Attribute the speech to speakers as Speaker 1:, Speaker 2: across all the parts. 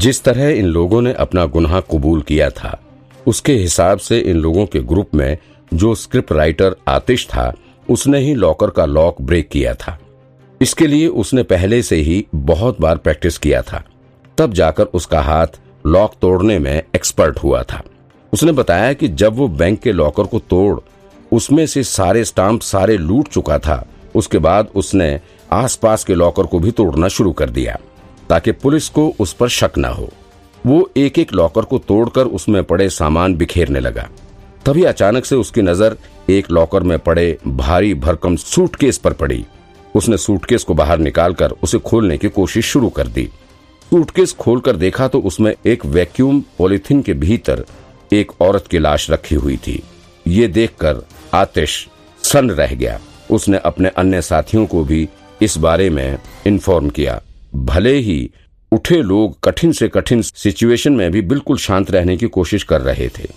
Speaker 1: जिस तरह इन लोगों ने अपना गुनाह कबूल किया था, उसके हिसाब से इन लोगों के ग्रुप में जो स्क्रिप्ट राइटर आतिश था, उसने ही लॉकर का लॉक ब्रेक किया था। इसके लिए उसने पहले से ही बहुत बार प्रैक्टिस किया था। तब जाकर उसका हाथ लॉक तोड़ने में एक्सपर्ट हुआ था। उसने बताया कि जब वो बैंक के लॉकर को तोड़, उसमें से सारे स्टाम्प सारे लूट चुका था, उसके बाद उसने आसपास के लॉकर को भी तोड़ना शुरू कर दिया। ताकि पुलिस को उस पर शक न हो। वो एक एक लॉकर को तोड़कर उसमें पड़े सामान बिखेरने लगा। तभी अचानक से उसकी नज़र एक लॉकर में पड़े भारी भरकम सूटकेस पर पड़ी। उसने सूटकेस को बाहर निकालकर उसे खोलने की कोशिश शुरू कर दी। सूटकेस खोलकर देखा तो उसमें एक वैक्यूम पॉलिथीन के भीतर एक औरत की लाश रखी हुई थी। ये देखकर आतिश सन रह गया। उसने अपने अन्य साथियों को भी इस बारे में इन्फॉर्म किया। भले ही उठे लोग कठिन से कठिन सिचुएशन में भी बिल्कुल शांत रहने की कोशिश कर रहे थे,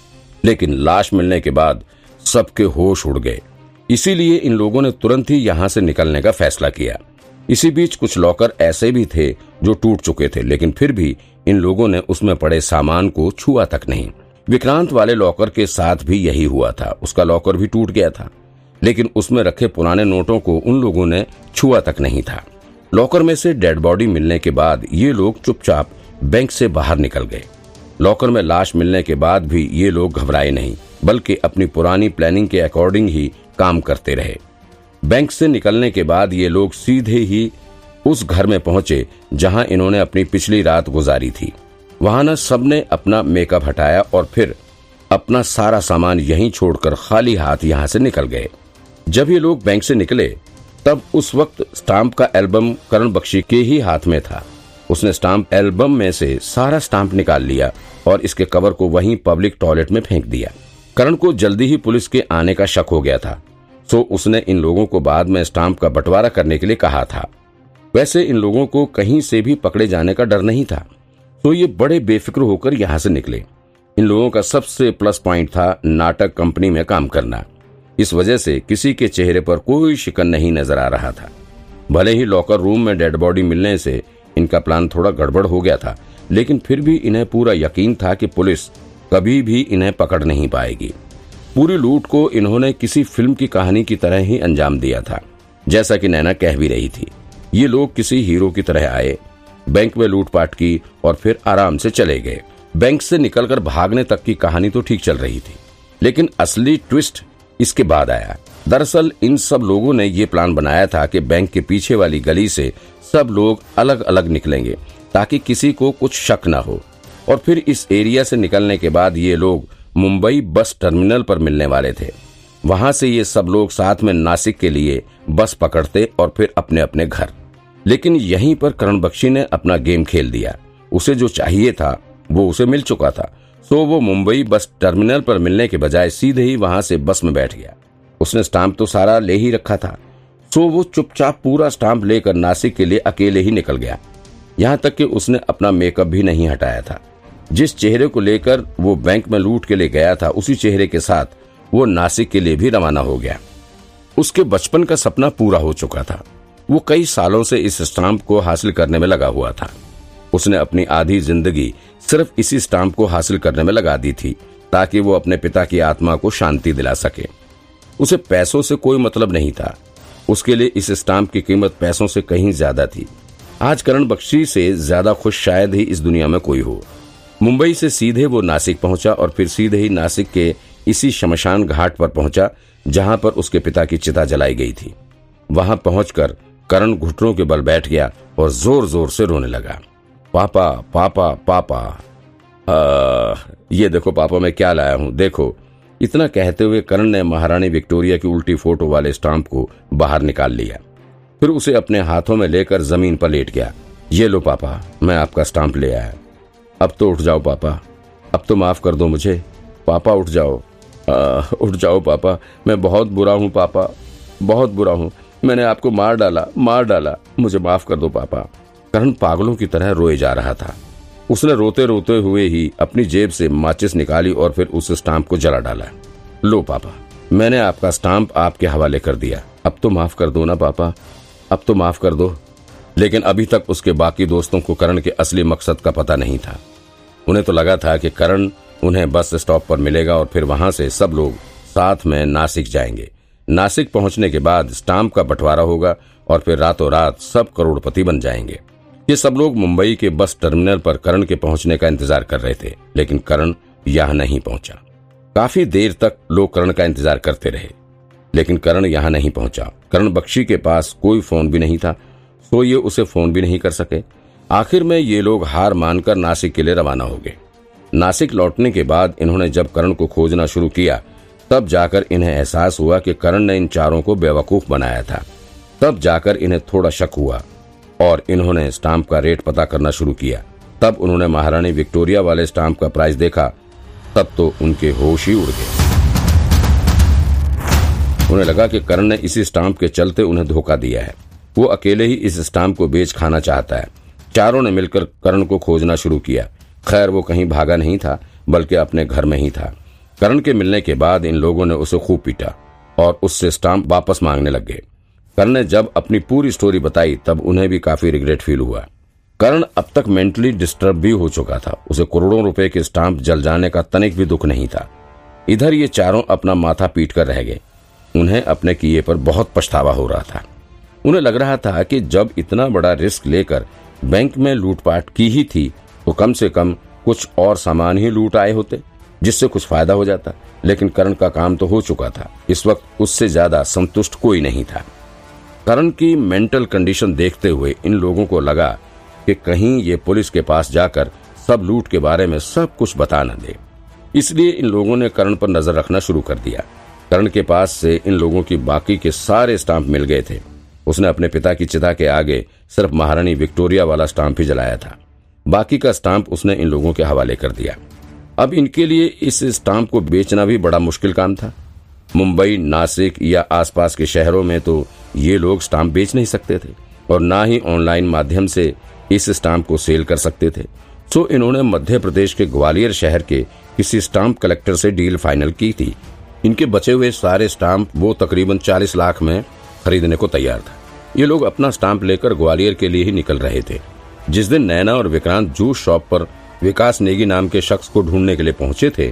Speaker 1: लेकिन लाश मिलने के बाद सबके होश उड़ गए। इसीलिए इन लोगों ने तुरंत ही यहाँ से निकलने का फैसला किया। इसी बीच कुछ लॉकर ऐसे भी थे जो टूट चुके थे, लेकिन फिर भी इन लोगों ने उसमें पड़े सामान को छुआ तक नहीं। विक्रांत वाले लॉकर के साथ भी यही हुआ था। उसका लॉकर भी टूट गया था, लेकिन उसमें रखे पुराने नोटों को उन लोगों ने छुआ तक नहीं था। लॉकर में से डेड बॉडी मिलने के बाद ये लोग चुपचाप बैंक से बाहर निकल गए। लॉकर में लाश मिलने के बाद भी ये लोग घबराए नहीं, बल्कि अपनी पुरानी प्लानिंग के अकॉर्डिंग ही काम करते रहे। बैंक से निकलने के बाद ये लोग सीधे ही उस घर में पहुँचे, जहाँ इन्होंने अपनी पिछली रात गुजारी थी। वहाँ न सबने अपना मेकअप हटाया और फिर अपना सारा सामान यहीं छोड़कर खाली हाथ यहाँ से निकल गए। जब ये लोग बैंक से निकले तब उस वक्त स्टाम्प का एल्बम करण बख्शी के ही हाथ में था। उसने स्टाम्प एल्बम में से सारा स्टाम्प निकाल लिया और इसके कवर को वहीं पब्लिक टॉयलेट में फेंक दिया। करण को जल्दी ही पुलिस के आने का शक हो गया था। सो उसने इन लोगों को बाद में स्टाम्प का बंटवारा करने के लिए कहा था। वैसे इन लोगों को कहीं से भी पकड़े जाने का डर नहीं था। तो ये बड़े बेफिक्र होकर यहाँ से निकले। इन लोगों का सबसे प्लस पॉइंट था नाटक कंपनी में काम करना। इस वजह से किसी के चेहरे पर कोई शिकन नहीं नज़र आ रहा था। भले ही लॉकर रूम में डेड बॉडी मिलने से इनका प्लान थोड़ा गड़बड़ हो गया था, लेकिन फिर भी इन्हें पूरा यकीन था कि पुलिस कभी भी इन्हें पकड़ नहीं पाएगी। पूरी लूट को इन्होंने किसी फ़िल्म की कहानी की तरह ही अंजाम दिया था, जैसा कि नैना कह भी रही थी। ये लोग किसी हीरो की तरह आए, बैंक में लूटपाट की और फिर आराम से चले गए। बैंक से निकलकर भागने तक की कहानी तो ठीक चल रही थी, लेकिन असली ट्विस्ट इसके बाद आया। दरअसल, इन सब लोगों ने ये प्लान बनाया था कि बैंक के पीछे वाली गली से सब लोग अलग अलग निकलेंगे, ताकि किसी को कुछ शक न हो। और फिर इस एरिया से निकलने के बाद ये लोग मुंबई बस टर्मिनल पर मिलने वाले थे। वहाँ से ये सब लोग साथ में नासिक के लिए बस पकड़ते और फिर अपने अपने घर। लेकिन यहीं पर करण बख्शी ने अपना गेम खेल दिया। उसे जो चाहिए था, वो उसे मिल चुका था। सो वो मुंबई बस टर्मिनल पर मिलने के बजाय सीधे ही वहाँ से बस में बैठ गया। उसने स्टाम्प तो सारा ले ही रखा था। सो वो चुपचाप पूरा स्टाम्प लेकर नासिक के लिए अकेले ही निकल गया। यहाँ तक कि उसने अपना मेकअप भी नहीं हटाया था। जिस चेहरे को लेकर वो बैंक में लूट के लिए गया था, उसी चेहरे के साथ वो नासिक के लिए भी रवाना हो गया। उसके बचपन का सपना पूरा हो चुका था। वो कई सालों से इस स्टाम्प को हासिल करने में लगा हुआ था। उसने अपनी आधी ज़िंदगी सिर्फ़ इसी स्टाम्प को हासिल करने में लगा दी थी, ताकि वो अपने पिता की आत्मा को शांति दिला सके। उसे पैसों से कोई मतलब नहीं था। उसके लिए इस स्टाम्प की कीमत पैसों से कहीं ज़्यादा थी। आज करण बख्शी से ज़्यादा खुश शायद ही इस दुनिया में कोई हो। मुंबई से सीधे वो नासिक पहुँचा और फिर सीधे ही नासिक के इसी शमशान घाट पर पहुँचा, जहाँ पर उसके पिता की चिता जलाई गई थी। वहाँ पहुंचकर करण घुटनों के बल बैठ गया और ज़ोर ज़ोर से रोने लगा। पापा पापा पापा। आ, ये देखो पापा मैं क्या लाया हूँ? देखो इतना कहते हुए करण ने महारानी विक्टोरिया की उल्टी फ़ोटो वाले स्टाम्प को बाहर निकाल लिया। फिर उसे अपने हाथों में लेकर ज़मीन पर लेट गया। ये लो पापा मैं आपका स्टाम्प ले आया। अब तो उठ जाओ पापा। अब तो माफ़ कर दो मुझे। पापा उठ जाओ। आ, उठ जाओ पापा। मैं बहुत बुरा हूँ पापा। बहुत बुरा हूँ। मैंने आपको मार डाला मार डाला। मुझे माफ़ कर दो पापा। करण पागलों की तरह रोए जा रहा था। उसने रोते रोते हुए ही अपनी जेब से माचिस निकाली और फिर उस स्टाम्प को जला डाला। लो पापा, मैंने आपका स्टाम्प आपके हवाले कर दिया। अब तो माफ़ कर दो ना पापा, अब तो माफ़ कर दो। लेकिन अभी तक उसके बाकी दोस्तों को करण के असली मकसद का पता नहीं था। उन्हें तो लगा था कि करण उन्हें बस स्टॉप पर मिलेगा और फिर वहाँ से सब लोग साथ में नासिक जाएँगे। नासिक पहुँचने के बाद स्टाम्प का बंटवारा होगा और फिर रातों रात सब करोड़पति बन जाएँगे। ये सब लोग मुंबई के बस टर्मिनल पर करण के पहुँचने का इंतज़ार कर रहे थे, लेकिन करण यहाँ नहीं पहुँचा। काफ़ी देर तक लोग करण का इंतज़ार करते रहे, लेकिन करण यहाँ नहीं पहुँचा। करण बख्शी के पास कोई फ़ोन भी नहीं था तो ये उसे फ़ोन भी नहीं कर सके। आखिर में ये लोग हार मानकर नासिक के लिए रवाना हो गए। नासिक लौटने के बाद इन्होंने जब करण को खोजना शुरू किया, तब जाकर इन्हें एहसास हुआ कि करण ने इन चारों को बेवकूफ़ बनाया था। तब जाकर इन्हें थोड़ा शक हुआ। और इन्होंने स्टाम्प का रेट पता करना शुरू किया। तब उन्होंने महारानी विक्टोरिया वाले स्टाम्प का प्राइस देखा। तब तो उनके होश ही उड़ गए। उन्हें लगा कि करण ने इसी स्टाम्प के चलते उन्हें धोखा दिया है। वो अकेले ही इस स्टाम्प को बेच खाना चाहता है। चारों ने मिलकर करण को खोजना शुरू किया। खैर, वो कहीं भागा नहीं था, बल्कि अपने घर में ही था। करण के मिलने के बाद इन लोगों ने उसे खूब पीटा और उससे स्टाम्प वापस मांगने लग गए। करण ने जब अपनी पूरी स्टोरी बताई, तब उन्हें भी काफ़ी रिग्रेट फील हुआ। करण अब तक मेंटली डिस्टर्ब भी हो चुका था। उसे करोड़ों रुपए के स्टाम्प जल जाने का तनिक भी दुख नहीं था। इधर ये चारों अपना माथा पीट कर रह गए। उन्हें अपने किए पर बहुत पछतावा हो रहा था। उन्हें लग रहा था कि जब इतना बड़ा रिस्क लेकर बैंक में लूटपाट की ही थी तो कम से कम कुछ और सामान ही लूट आए होते, जिससे कुछ फ़ायदा हो जाता। लेकिन करण का काम तो हो चुका था। इस वक्त उससे ज़्यादा संतुष्ट कोई नहीं था। करण की मेंटल कंडीशन देखते हुए इन लोगों को लगा कि कहीं ये पुलिस के पास जाकर सब लूट के बारे में सब कुछ बता न दे। इसलिए इन लोगों ने करण पर नज़र रखना शुरू कर दिया। करण के पास से इन लोगों की बाकी के सारे स्टाम्प मिल गए थे। उसने अपने पिता की चिता के आगे सिर्फ़ महारानी विक्टोरिया वाला स्टाम्प ही जलाया था। बाकी का स्टाम्प उसने इन लोगों के हवाले कर दिया। अब इनके लिए इस स्टाम्प को बेचना भी बड़ा मुश्किल काम था। मुंबई, नासिक या आसपास के शहरों में तो ये लोग स्टाम्प बेच नहीं सकते थे और ना ही ऑनलाइन माध्यम से इस स्टाम्प को सेल कर सकते थे। सो इन्होंने मध्य प्रदेश के ग्वालियर शहर के किसी स्टाम्प कलेक्टर से डील फाइनल की थी। इनके बचे हुए सारे स्टाम्प वो तकरीबन 40 लाख में खरीदने को तैयार था। ये लोग अपना स्टाम्प लेकर ग्वालियर के लिए ही निकल रहे थे। जिस दिन नैना और विक्रांत जूस शॉप पर विकास नेगी नाम के शख्स को ढूँढने के लिए पहुँचे थे,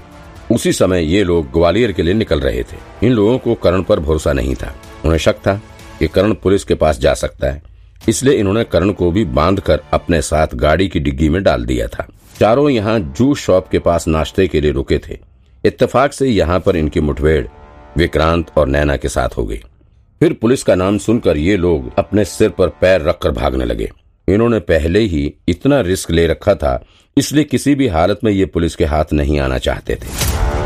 Speaker 1: उसी समय ये लोग ग्वालियर के लिए निकल रहे थे। इन लोगों को करण पर भरोसा नहीं था। उन्हें शक था कि करण पुलिस के पास जा सकता है। इसलिए इन्होंने करण को भी बांधकर अपने साथ गाड़ी की डिग्गी में डाल दिया था। चारों यहाँ जूस शॉप के पास नाश्ते के लिए रुके थे। इत्तेफाक से यहाँ पर इनकी मुठभेड़ विक्रांत और नैना के साथ हो गई। फिर पुलिस का नाम सुनकर ये लोग अपने सिर पर पैर रखकर भागने लगे। इन्होंने पहले ही इतना रिस्क ले रखा था, इसलिए किसी भी हालत में ये पुलिस के हाथ नहीं आना चाहते थे।